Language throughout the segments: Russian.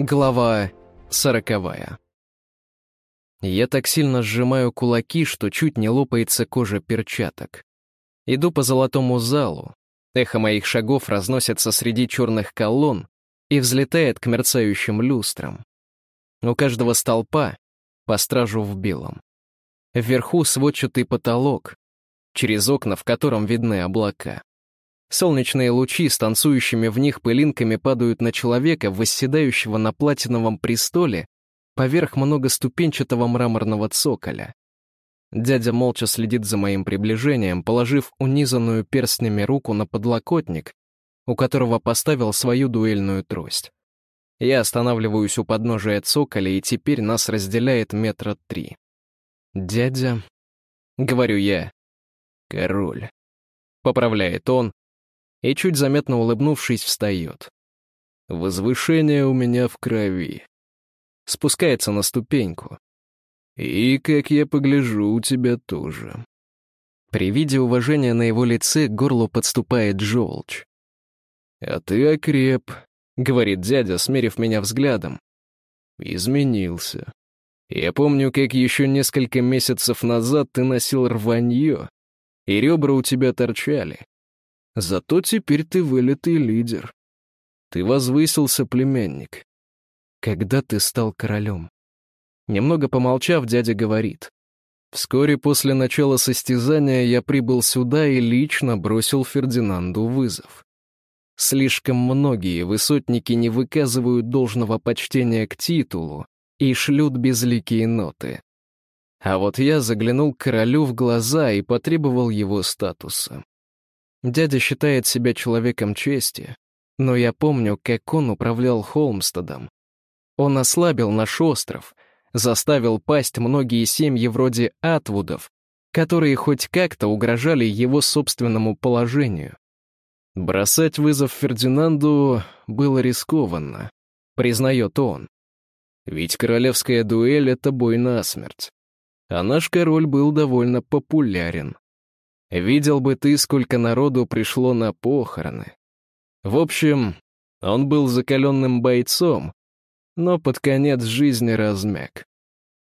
Глава сороковая. Я так сильно сжимаю кулаки, что чуть не лопается кожа перчаток. Иду по золотому залу. Эхо моих шагов разносится среди черных колонн и взлетает к мерцающим люстрам. У каждого столпа по стражу в белом. Вверху сводчатый потолок, через окна, в котором видны облака. Солнечные лучи с танцующими в них пылинками падают на человека, восседающего на платиновом престоле, поверх многоступенчатого мраморного цоколя. Дядя молча следит за моим приближением, положив унизанную перстнями руку на подлокотник, у которого поставил свою дуэльную трость. Я останавливаюсь у подножия цоколя, и теперь нас разделяет метра три. «Дядя...» — говорю я. «Король», — поправляет он, и, чуть заметно улыбнувшись, встает. «Возвышение у меня в крови». Спускается на ступеньку. «И, как я погляжу, у тебя тоже». При виде уважения на его лице к горлу подступает желчь. «А ты окреп», — говорит дядя, смерив меня взглядом. «Изменился. Я помню, как еще несколько месяцев назад ты носил рванье, и ребра у тебя торчали. Зато теперь ты вылитый лидер. Ты возвысился, племянник. Когда ты стал королем? Немного помолчав, дядя говорит. Вскоре после начала состязания я прибыл сюда и лично бросил Фердинанду вызов. Слишком многие высотники не выказывают должного почтения к титулу и шлют безликие ноты. А вот я заглянул королю в глаза и потребовал его статуса. Дядя считает себя человеком чести, но я помню, как он управлял Холмстедом. Он ослабил наш остров, заставил пасть многие семьи вроде Атвудов, которые хоть как-то угрожали его собственному положению. Бросать вызов Фердинанду было рискованно, признает он. Ведь королевская дуэль — это бой насмерть. А наш король был довольно популярен. Видел бы ты, сколько народу пришло на похороны. В общем, он был закаленным бойцом, но под конец жизни размяк.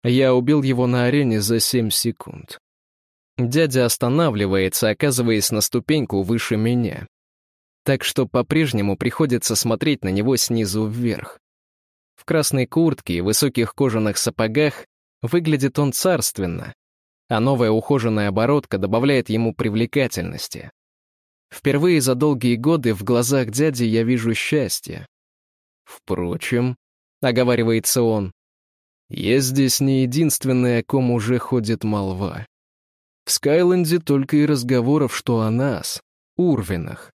Я убил его на арене за семь секунд. Дядя останавливается, оказываясь на ступеньку выше меня. Так что по-прежнему приходится смотреть на него снизу вверх. В красной куртке и высоких кожаных сапогах выглядит он царственно, а новая ухоженная оборотка добавляет ему привлекательности. Впервые за долгие годы в глазах дяди я вижу счастье. Впрочем, оговаривается он, я здесь не единственный, о ком уже ходит молва. В Скайленде только и разговоров, что о нас, Урвинах.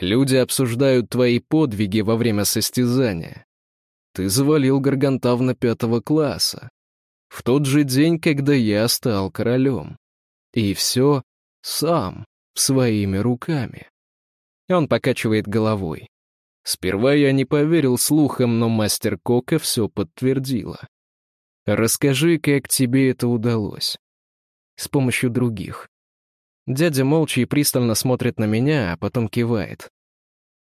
Люди обсуждают твои подвиги во время состязания. Ты завалил Гаргантавна пятого класса в тот же день, когда я стал королем. И все сам, своими руками. Он покачивает головой. Сперва я не поверил слухам, но мастер Кока все подтвердила. Расскажи, как тебе это удалось. С помощью других. Дядя молча и пристально смотрит на меня, а потом кивает.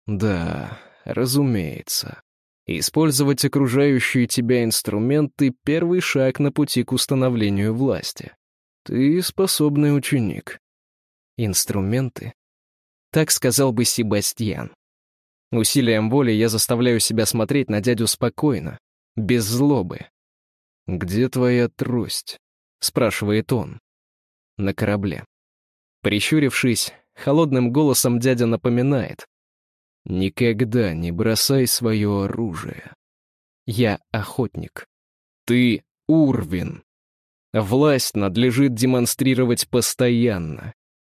Да, разумеется. Использовать окружающие тебя инструменты — первый шаг на пути к установлению власти. Ты способный ученик. Инструменты? Так сказал бы Себастьян. Усилием воли я заставляю себя смотреть на дядю спокойно, без злобы. «Где твоя трость?» — спрашивает он. На корабле. Прищурившись, холодным голосом дядя напоминает. Никогда не бросай свое оружие. Я охотник. Ты Урвин. Власть надлежит демонстрировать постоянно.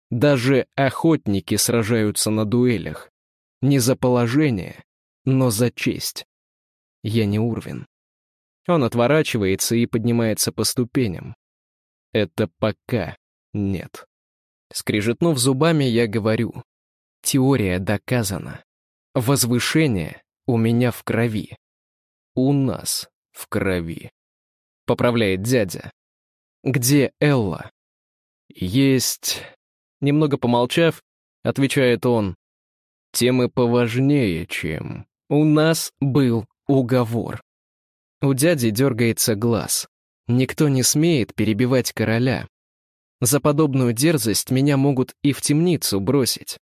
Даже охотники сражаются на дуэлях. Не за положение, но за честь. Я не Урвин. Он отворачивается и поднимается по ступеням. Это пока нет. Скрежетнув зубами, я говорю. Теория доказана. Возвышение у меня в крови. У нас в крови. Поправляет дядя. Где Элла? Есть... Немного помолчав, отвечает он. Темы поважнее, чем... У нас был уговор. У дяди дергается глаз. Никто не смеет перебивать короля. За подобную дерзость меня могут и в темницу бросить.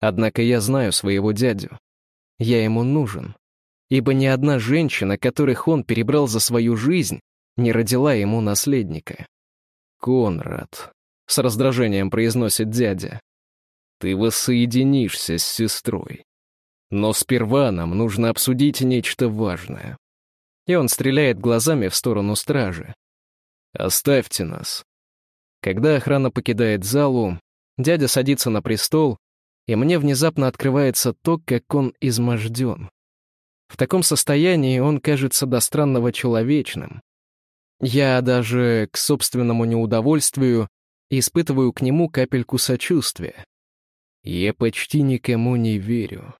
Однако я знаю своего дядю. Я ему нужен. Ибо ни одна женщина, которых он перебрал за свою жизнь, не родила ему наследника. «Конрад», — с раздражением произносит дядя, — «ты воссоединишься с сестрой. Но сперва нам нужно обсудить нечто важное и он стреляет глазами в сторону стражи. «Оставьте нас». Когда охрана покидает залу, дядя садится на престол, и мне внезапно открывается то, как он изможден. В таком состоянии он кажется до странного человечным. Я даже к собственному неудовольствию испытываю к нему капельку сочувствия. Я почти никому не верю,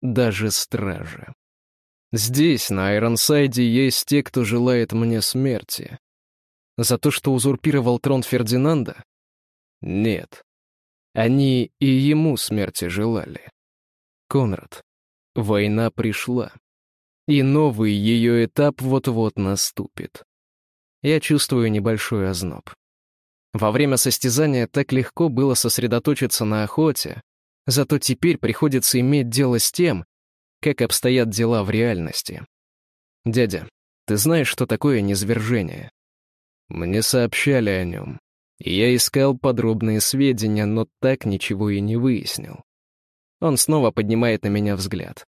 даже страже. Здесь, на Айронсайде, есть те, кто желает мне смерти. За то, что узурпировал трон Фердинанда? Нет. Они и ему смерти желали. Конрад, война пришла. И новый ее этап вот-вот наступит. Я чувствую небольшой озноб. Во время состязания так легко было сосредоточиться на охоте, зато теперь приходится иметь дело с тем, как обстоят дела в реальности. Дядя, ты знаешь, что такое низвержение? Мне сообщали о нем. Я искал подробные сведения, но так ничего и не выяснил. Он снова поднимает на меня взгляд.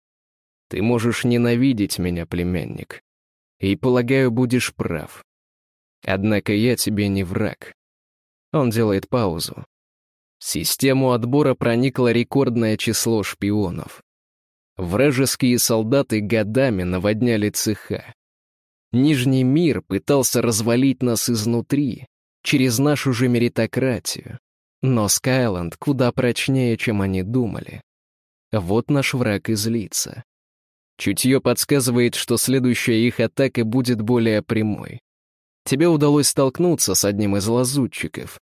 Ты можешь ненавидеть меня, племянник. И, полагаю, будешь прав. Однако я тебе не враг. Он делает паузу. В систему отбора проникло рекордное число шпионов. Вражеские солдаты годами наводняли цеха. Нижний мир пытался развалить нас изнутри, через нашу же меритократию. Но Скайланд куда прочнее, чем они думали. Вот наш враг и злится. Чутье подсказывает, что следующая их атака будет более прямой. Тебе удалось столкнуться с одним из лазутчиков.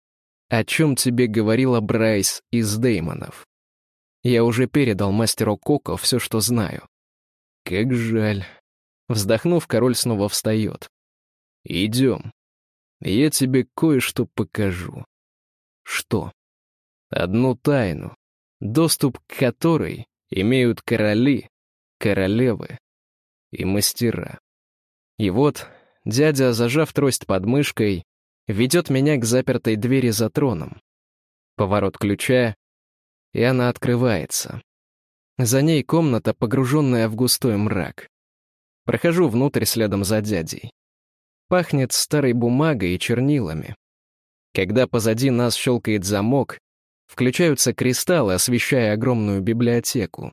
О чем тебе говорила Брайс из Деймонов? Я уже передал мастеру Коко все, что знаю. Как жаль. Вздохнув, король снова встает. Идем. Я тебе кое-что покажу. Что? Одну тайну, доступ к которой имеют короли, королевы и мастера. И вот дядя, зажав трость под мышкой, ведет меня к запертой двери за троном. Поворот ключа, и она открывается. За ней комната, погруженная в густой мрак. Прохожу внутрь следом за дядей. Пахнет старой бумагой и чернилами. Когда позади нас щелкает замок, включаются кристаллы, освещая огромную библиотеку.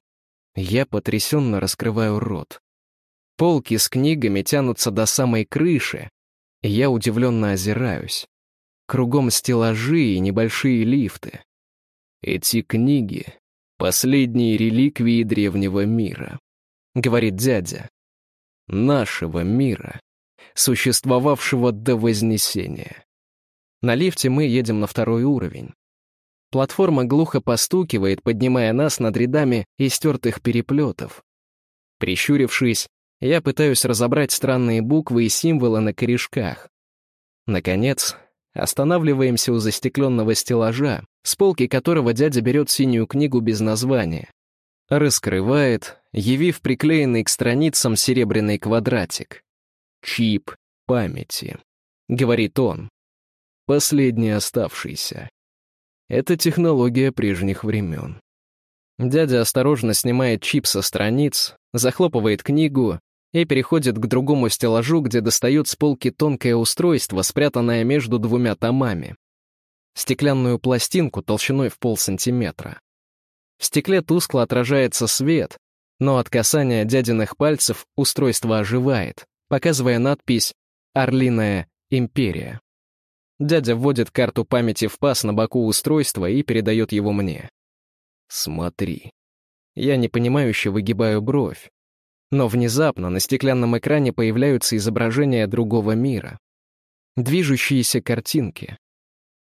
Я потрясенно раскрываю рот. Полки с книгами тянутся до самой крыши, я удивленно озираюсь. Кругом стеллажи и небольшие лифты. Эти книги — последние реликвии древнего мира, говорит дядя. Нашего мира, существовавшего до Вознесения. На лифте мы едем на второй уровень. Платформа глухо постукивает, поднимая нас над рядами истертых переплетов. Прищурившись, я пытаюсь разобрать странные буквы и символы на корешках. Наконец, Останавливаемся у застекленного стеллажа, с полки которого дядя берет синюю книгу без названия. Раскрывает, явив приклеенный к страницам серебряный квадратик. «Чип памяти», — говорит он. «Последний оставшийся. Это технология прежних времен». Дядя осторожно снимает чип со страниц, захлопывает книгу и переходит к другому стеллажу, где достает с полки тонкое устройство, спрятанное между двумя томами. Стеклянную пластинку толщиной в полсантиметра. В стекле тускло отражается свет, но от касания дядиных пальцев устройство оживает, показывая надпись «Орлиная империя». Дядя вводит карту памяти в паз на боку устройства и передает его мне. «Смотри». Я непонимающе выгибаю бровь. Но внезапно на стеклянном экране появляются изображения другого мира. Движущиеся картинки.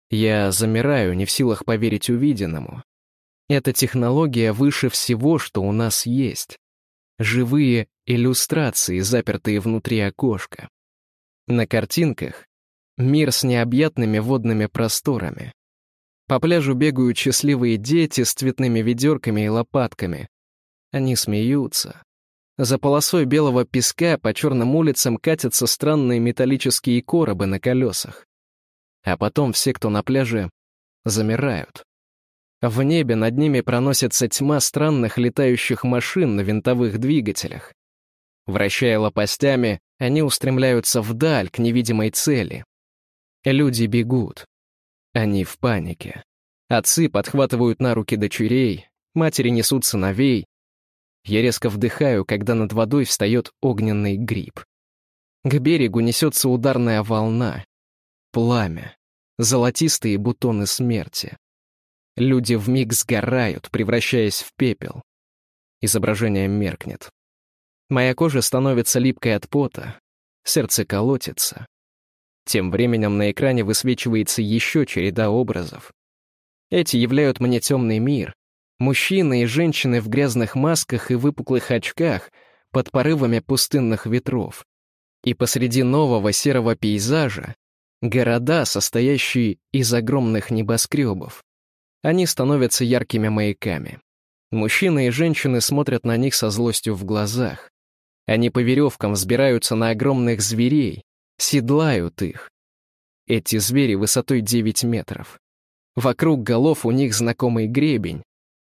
Я замираю, не в силах поверить увиденному. Эта технология выше всего, что у нас есть. Живые иллюстрации, запертые внутри окошка. На картинках мир с необъятными водными просторами. По пляжу бегают счастливые дети с цветными ведерками и лопатками. Они смеются. За полосой белого песка по черным улицам катятся странные металлические коробы на колесах. А потом все, кто на пляже, замирают. В небе над ними проносится тьма странных летающих машин на винтовых двигателях. Вращая лопастями, они устремляются вдаль, к невидимой цели. Люди бегут. Они в панике. Отцы подхватывают на руки дочерей, матери несут сыновей. Я резко вдыхаю, когда над водой встает огненный гриб. К берегу несется ударная волна. Пламя. Золотистые бутоны смерти. Люди вмиг сгорают, превращаясь в пепел. Изображение меркнет. Моя кожа становится липкой от пота, сердце колотится. Тем временем на экране высвечивается еще череда образов. Эти являют мне темный мир. Мужчины и женщины в грязных масках и выпуклых очках под порывами пустынных ветров. И посреди нового серого пейзажа — города, состоящие из огромных небоскребов. Они становятся яркими маяками. Мужчины и женщины смотрят на них со злостью в глазах. Они по веревкам взбираются на огромных зверей, седлают их. Эти звери высотой 9 метров. Вокруг голов у них знакомый гребень.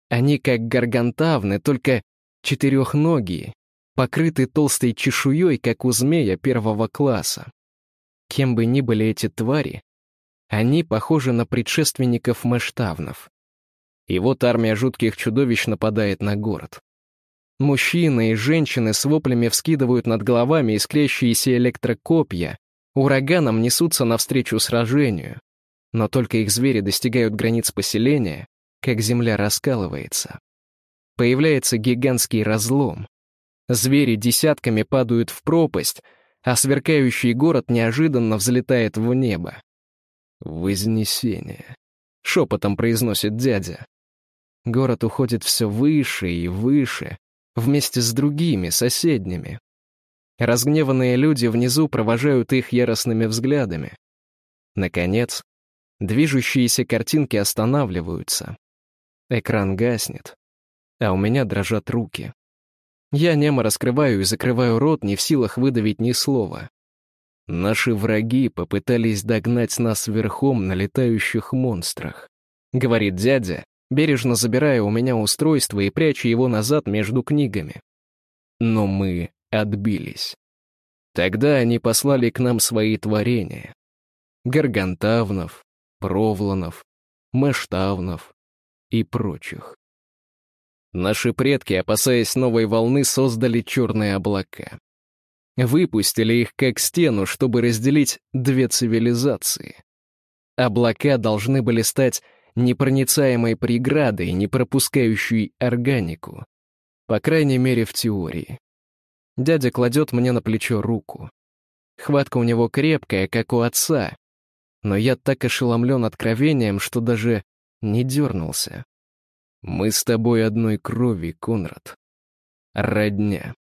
Они как гаргантавны, только четырехногие, покрыты толстой чешуей, как у змея первого класса. Кем бы ни были эти твари, они похожи на предшественников маштавнов. И вот армия жутких чудовищ нападает на город. Мужчины и женщины с воплями вскидывают над головами искрящиеся электрокопья, ураганом несутся навстречу сражению. Но только их звери достигают границ поселения, как земля раскалывается. Появляется гигантский разлом. Звери десятками падают в пропасть, а сверкающий город неожиданно взлетает в небо. «Вознесение», — шепотом произносит дядя. Город уходит все выше и выше, вместе с другими, соседними. Разгневанные люди внизу провожают их яростными взглядами. Наконец, движущиеся картинки останавливаются. Экран гаснет, а у меня дрожат руки. Я немо раскрываю и закрываю рот, не в силах выдавить ни слова. Наши враги попытались догнать нас верхом на летающих монстрах, говорит дядя, бережно забирая у меня устройство и пряча его назад между книгами. Но мы отбились. Тогда они послали к нам свои творения. Гаргантавнов, Провланов, Мэштавнов и прочих. Наши предки, опасаясь новой волны, создали черные облака. Выпустили их как стену, чтобы разделить две цивилизации. Облака должны были стать непроницаемой преградой, не пропускающей органику. По крайней мере, в теории. Дядя кладет мне на плечо руку. Хватка у него крепкая, как у отца. Но я так ошеломлен откровением, что даже не дернулся. Мы с тобой одной крови, Конрад. Родня.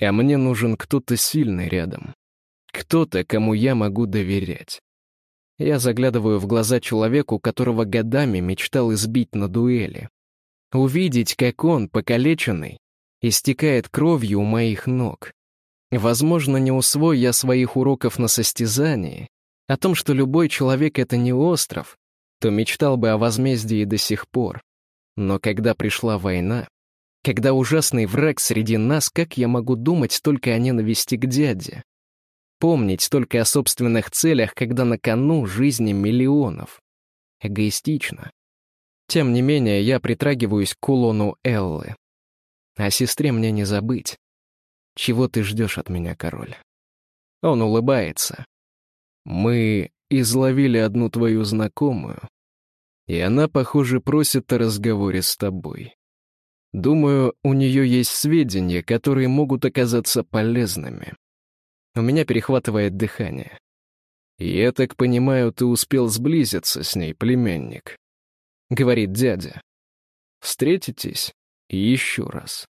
А мне нужен кто-то сильный рядом. Кто-то, кому я могу доверять. Я заглядываю в глаза человеку, которого годами мечтал избить на дуэли. Увидеть, как он, покалеченный, истекает кровью у моих ног. Возможно, не усвой я своих уроков на состязании, о том, что любой человек — это не остров, то мечтал бы о возмездии до сих пор. Но когда пришла война, когда ужасный враг среди нас, как я могу думать только о ненависти к дяде? Помнить только о собственных целях, когда на кону жизни миллионов. Эгоистично. Тем не менее, я притрагиваюсь к кулону Эллы. О сестре мне не забыть. Чего ты ждешь от меня, король? Он улыбается. Мы изловили одну твою знакомую, и она, похоже, просит о разговоре с тобой. Думаю, у нее есть сведения, которые могут оказаться полезными. У меня перехватывает дыхание. «Я так понимаю, ты успел сблизиться с ней, племянник», — говорит дядя. «Встретитесь еще раз».